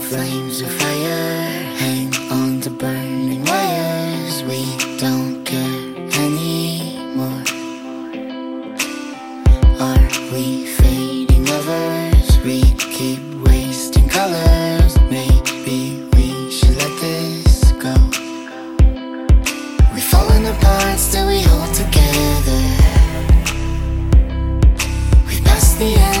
Flames of fire. Hang on to burning wires. We don't care anymore. Are we fading lovers? We keep wasting colors. Maybe we should let this go. We've fallen apart, still we hold together. We've passed the end.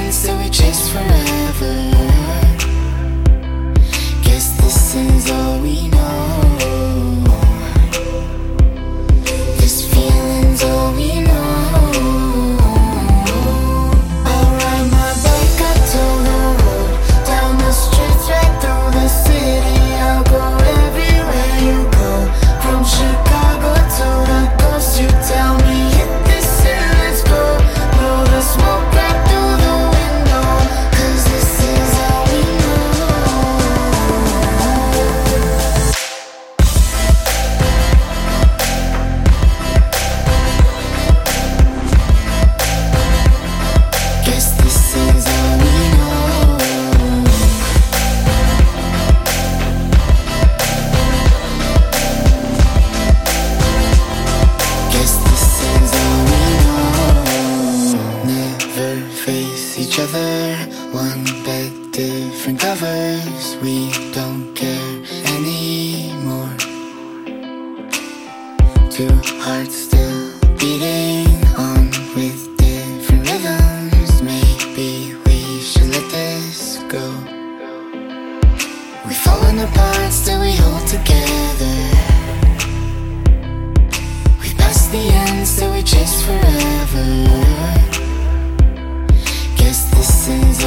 with each other. One bed, different covers. We don't care anymore. Two hearts still beating on with different rhythms. Maybe we should let this go. We've fallen apart, still we hold together. We pass the end blessings